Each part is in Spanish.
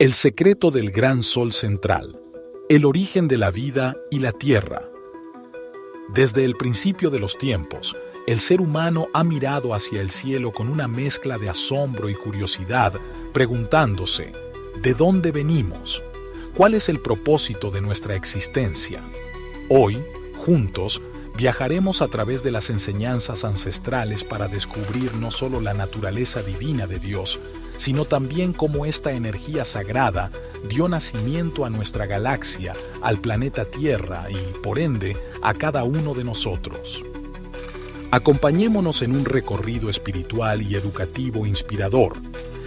El secreto del gran sol central, el origen de la vida y la tierra. Desde el principio de los tiempos, el ser humano ha mirado hacia el cielo con una mezcla de asombro y curiosidad, preguntándose, ¿de dónde venimos? ¿Cuál es el propósito de nuestra existencia? Hoy, juntos, viajaremos a través de las enseñanzas ancestrales para descubrir no solo la naturaleza divina de Dios, sino también cómo esta energía sagrada dio nacimiento a nuestra galaxia, al planeta Tierra y, por ende, a cada uno de nosotros. Acompañémonos en un recorrido espiritual y educativo inspirador.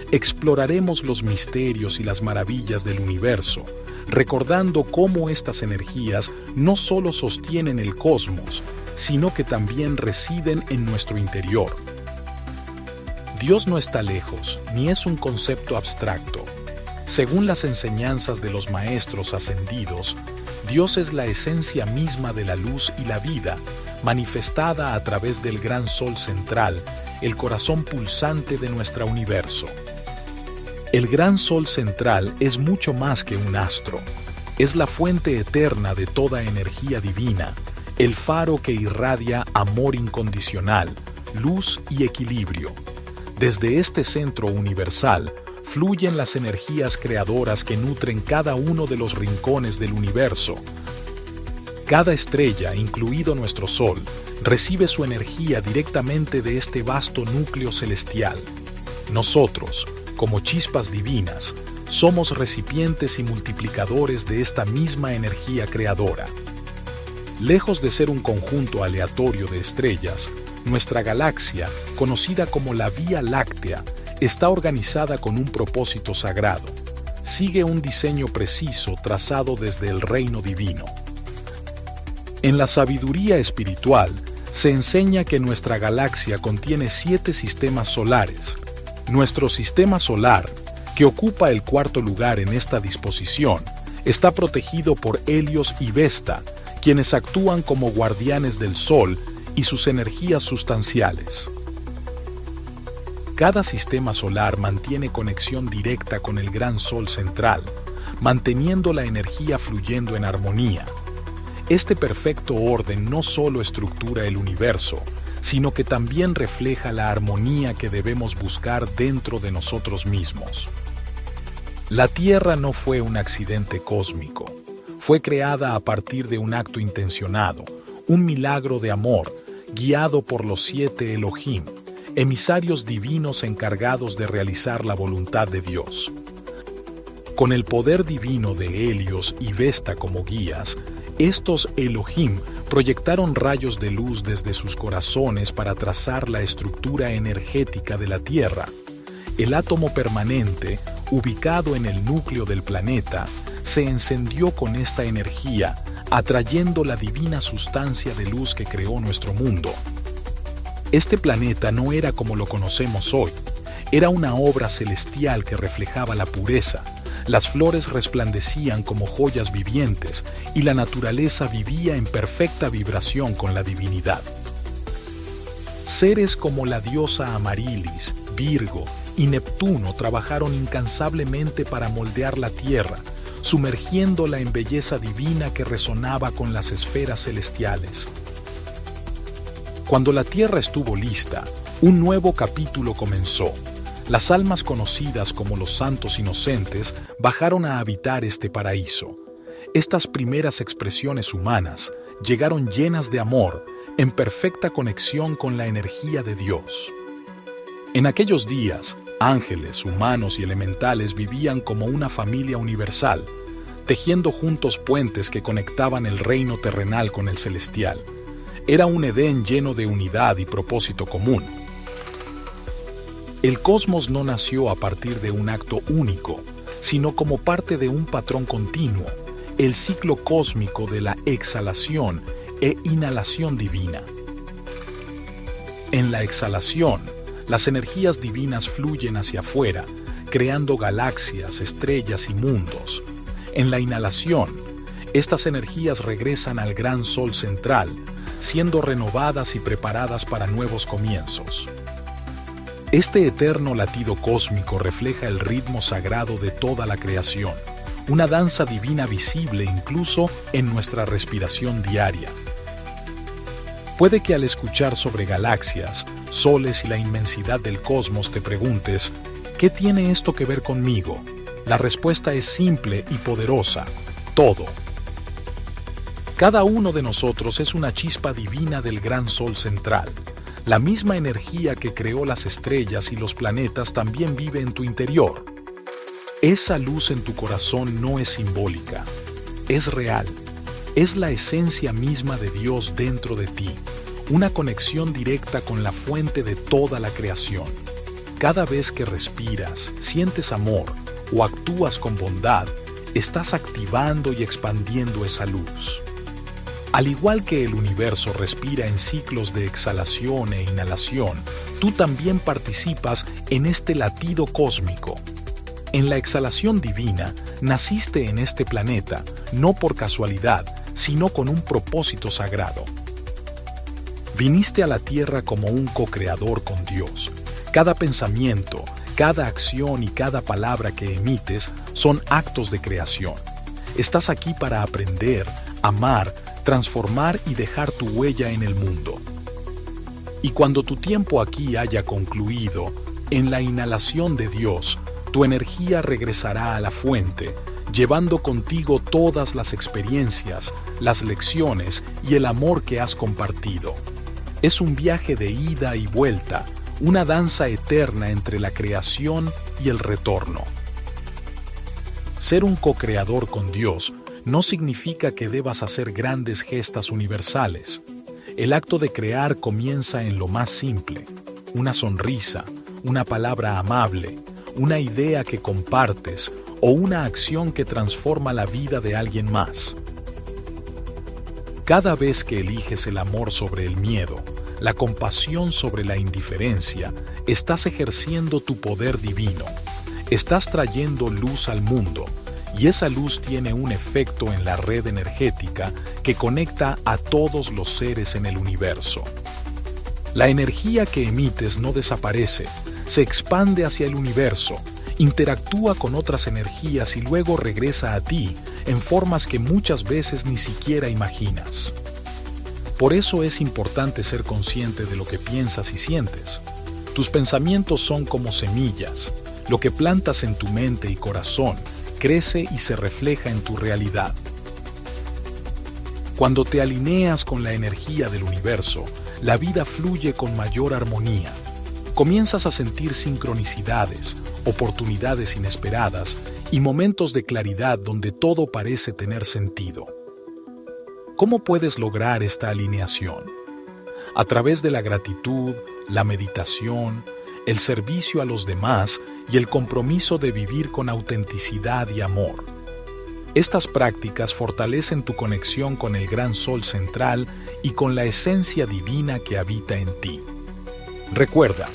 Exploraremos los misterios y las maravillas del universo, recordando cómo estas energías no solo sostienen el cosmos, sino que también residen en nuestro interior Dios no está lejos, ni es un concepto abstracto. Según las enseñanzas de los maestros ascendidos, Dios es la esencia misma de la luz y la vida, manifestada a través del gran sol central, el corazón pulsante de nuestro universo. El gran sol central es mucho más que un astro, es la fuente eterna de toda energía divina, el faro que irradia amor incondicional, luz y equilibrio. Desde este centro universal fluyen las energías creadoras que nutren cada uno de los rincones del universo. Cada estrella, incluido nuestro Sol, recibe su energía directamente de este vasto núcleo celestial. Nosotros, como chispas divinas, somos recipientes y multiplicadores de esta misma energía creadora. Lejos de ser un conjunto aleatorio de estrellas, nuestra galaxia, conocida como la Vía Láctea, está organizada con un propósito sagrado. Sigue un diseño preciso trazado desde el reino divino. En la sabiduría espiritual se enseña que nuestra galaxia contiene siete sistemas solares. Nuestro sistema solar, que ocupa el cuarto lugar en esta disposición, está protegido por Helios y Vesta, quienes actúan como guardianes del Sol y sus energías sustanciales. Cada sistema solar mantiene conexión directa con el gran Sol central, manteniendo la energía fluyendo en armonía. Este perfecto orden no solo estructura el universo, sino que también refleja la armonía que debemos buscar dentro de nosotros mismos. La Tierra no fue un accidente cósmico, fue creada a partir de un acto intencionado, un milagro de amor, guiado por los siete Elohim, emisarios divinos encargados de realizar la voluntad de Dios. Con el poder divino de Helios y Vesta como guías, estos Elohim proyectaron rayos de luz desde sus corazones para trazar la estructura energética de la Tierra. El átomo permanente, ubicado en el núcleo del planeta, se encendió con esta energía atrayendo la divina sustancia de luz que creó nuestro mundo. Este planeta no era como lo conocemos hoy, era una obra celestial que reflejaba la pureza, las flores resplandecían como joyas vivientes y la naturaleza vivía en perfecta vibración con la divinidad. Seres como la diosa Amarilis, Virgo y Neptuno trabajaron incansablemente para moldear la Tierra, sumergiéndola en belleza divina que resonaba con las esferas celestiales. Cuando la tierra estuvo lista, un nuevo capítulo comenzó. Las almas conocidas como los santos inocentes bajaron a habitar este paraíso. Estas primeras expresiones humanas llegaron llenas de amor, en perfecta conexión con la energía de Dios. En aquellos días, Ángeles, humanos y elementales vivían como una familia universal, tejiendo juntos puentes que conectaban el reino terrenal con el celestial. Era un Edén lleno de unidad y propósito común. El cosmos no nació a partir de un acto único, sino como parte de un patrón continuo, el ciclo cósmico de la exhalación e inhalación divina. En la exhalación, las energías divinas fluyen hacia afuera, creando galaxias, estrellas y mundos. En la inhalación, estas energías regresan al gran sol central, siendo renovadas y preparadas para nuevos comienzos. Este eterno latido cósmico refleja el ritmo sagrado de toda la creación, una danza divina visible incluso en nuestra respiración diaria. Puede que al escuchar sobre galaxias, soles y la inmensidad del cosmos te preguntes, ¿qué tiene esto que ver conmigo? La respuesta es simple y poderosa, todo. Cada uno de nosotros es una chispa divina del gran sol central, la misma energía que creó las estrellas y los planetas también vive en tu interior. Esa luz en tu corazón no es simbólica, es real. Es la esencia misma de Dios dentro de ti, una conexión directa con la fuente de toda la creación. Cada vez que respiras, sientes amor o actúas con bondad, estás activando y expandiendo esa luz. Al igual que el universo respira en ciclos de exhalación e inhalación, tú también participas en este latido cósmico. En la exhalación divina, naciste en este planeta, no por casualidad, sino con un propósito sagrado. Viniste a la Tierra como un co-creador con Dios. Cada pensamiento, cada acción y cada palabra que emites son actos de creación. Estás aquí para aprender, amar, transformar y dejar tu huella en el mundo. Y cuando tu tiempo aquí haya concluido, en la inhalación de Dios, tu energía regresará a la fuente, llevando contigo todas las experiencias, las lecciones y el amor que has compartido. Es un viaje de ida y vuelta, una danza eterna entre la creación y el retorno. Ser un co-creador con Dios no significa que debas hacer grandes gestas universales. El acto de crear comienza en lo más simple, una sonrisa, una palabra amable, una idea que compartes o una acción que transforma la vida de alguien más. Cada vez que eliges el amor sobre el miedo, la compasión sobre la indiferencia, estás ejerciendo tu poder divino, estás trayendo luz al mundo, y esa luz tiene un efecto en la red energética que conecta a todos los seres en el universo. La energía que emites no desaparece, se expande hacia el universo, interactúa con otras energías y luego regresa a ti en formas que muchas veces ni siquiera imaginas. Por eso es importante ser consciente de lo que piensas y sientes. Tus pensamientos son como semillas, lo que plantas en tu mente y corazón crece y se refleja en tu realidad. Cuando te alineas con la energía del universo, la vida fluye con mayor armonía. Comienzas a sentir sincronicidades, oportunidades inesperadas y momentos de claridad donde todo parece tener sentido. ¿Cómo puedes lograr esta alineación? A través de la gratitud, la meditación, el servicio a los demás y el compromiso de vivir con autenticidad y amor. Estas prácticas fortalecen tu conexión con el gran sol central y con la esencia divina que habita en ti. Recuerda,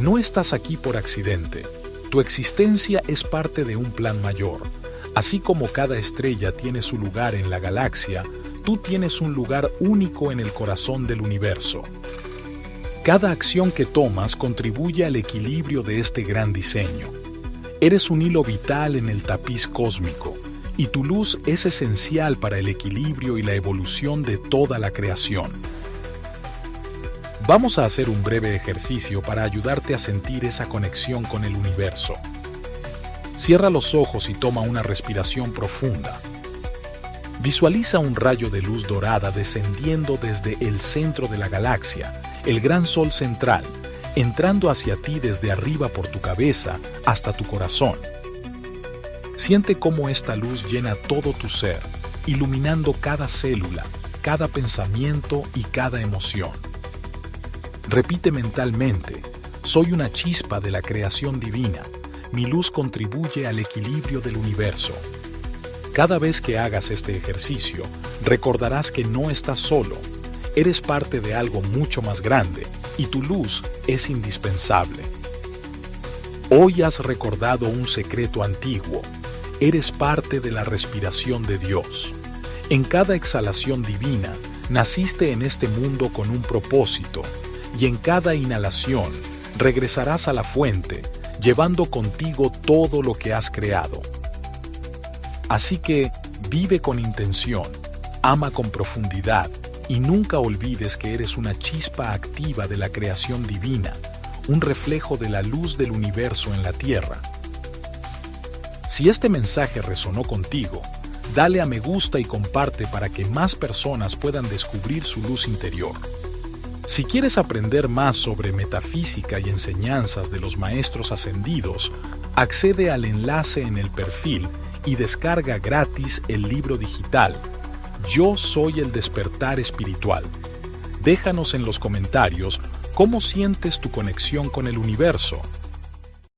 no estás aquí por accidente. Tu existencia es parte de un plan mayor. Así como cada estrella tiene su lugar en la galaxia, tú tienes un lugar único en el corazón del universo. Cada acción que tomas contribuye al equilibrio de este gran diseño. Eres un hilo vital en el tapiz cósmico, y tu luz es esencial para el equilibrio y la evolución de toda la creación. Vamos a hacer un breve ejercicio para ayudarte a sentir esa conexión con el universo. Cierra los ojos y toma una respiración profunda. Visualiza un rayo de luz dorada descendiendo desde el centro de la galaxia el gran sol central, entrando hacia ti desde arriba por tu cabeza hasta tu corazón. Siente cómo esta luz llena todo tu ser, iluminando cada célula, cada pensamiento y cada emoción. Repite mentalmente, soy una chispa de la creación divina, mi luz contribuye al equilibrio del universo. Cada vez que hagas este ejercicio, recordarás que no estás solo, Eres parte de algo mucho más grande y tu luz es indispensable. Hoy has recordado un secreto antiguo. Eres parte de la respiración de Dios. En cada exhalación divina, naciste en este mundo con un propósito y en cada inhalación, regresarás a la fuente, llevando contigo todo lo que has creado. Así que vive con intención, ama con profundidad y nunca olvides que eres una chispa activa de la creación divina, un reflejo de la luz del universo en la Tierra. Si este mensaje resonó contigo, dale a me gusta y comparte para que más personas puedan descubrir su luz interior. Si quieres aprender más sobre metafísica y enseñanzas de los maestros ascendidos, accede al enlace en el perfil y descarga gratis el libro digital Yo soy el despertar espiritual. Déjanos en los comentarios cómo sientes tu conexión con el universo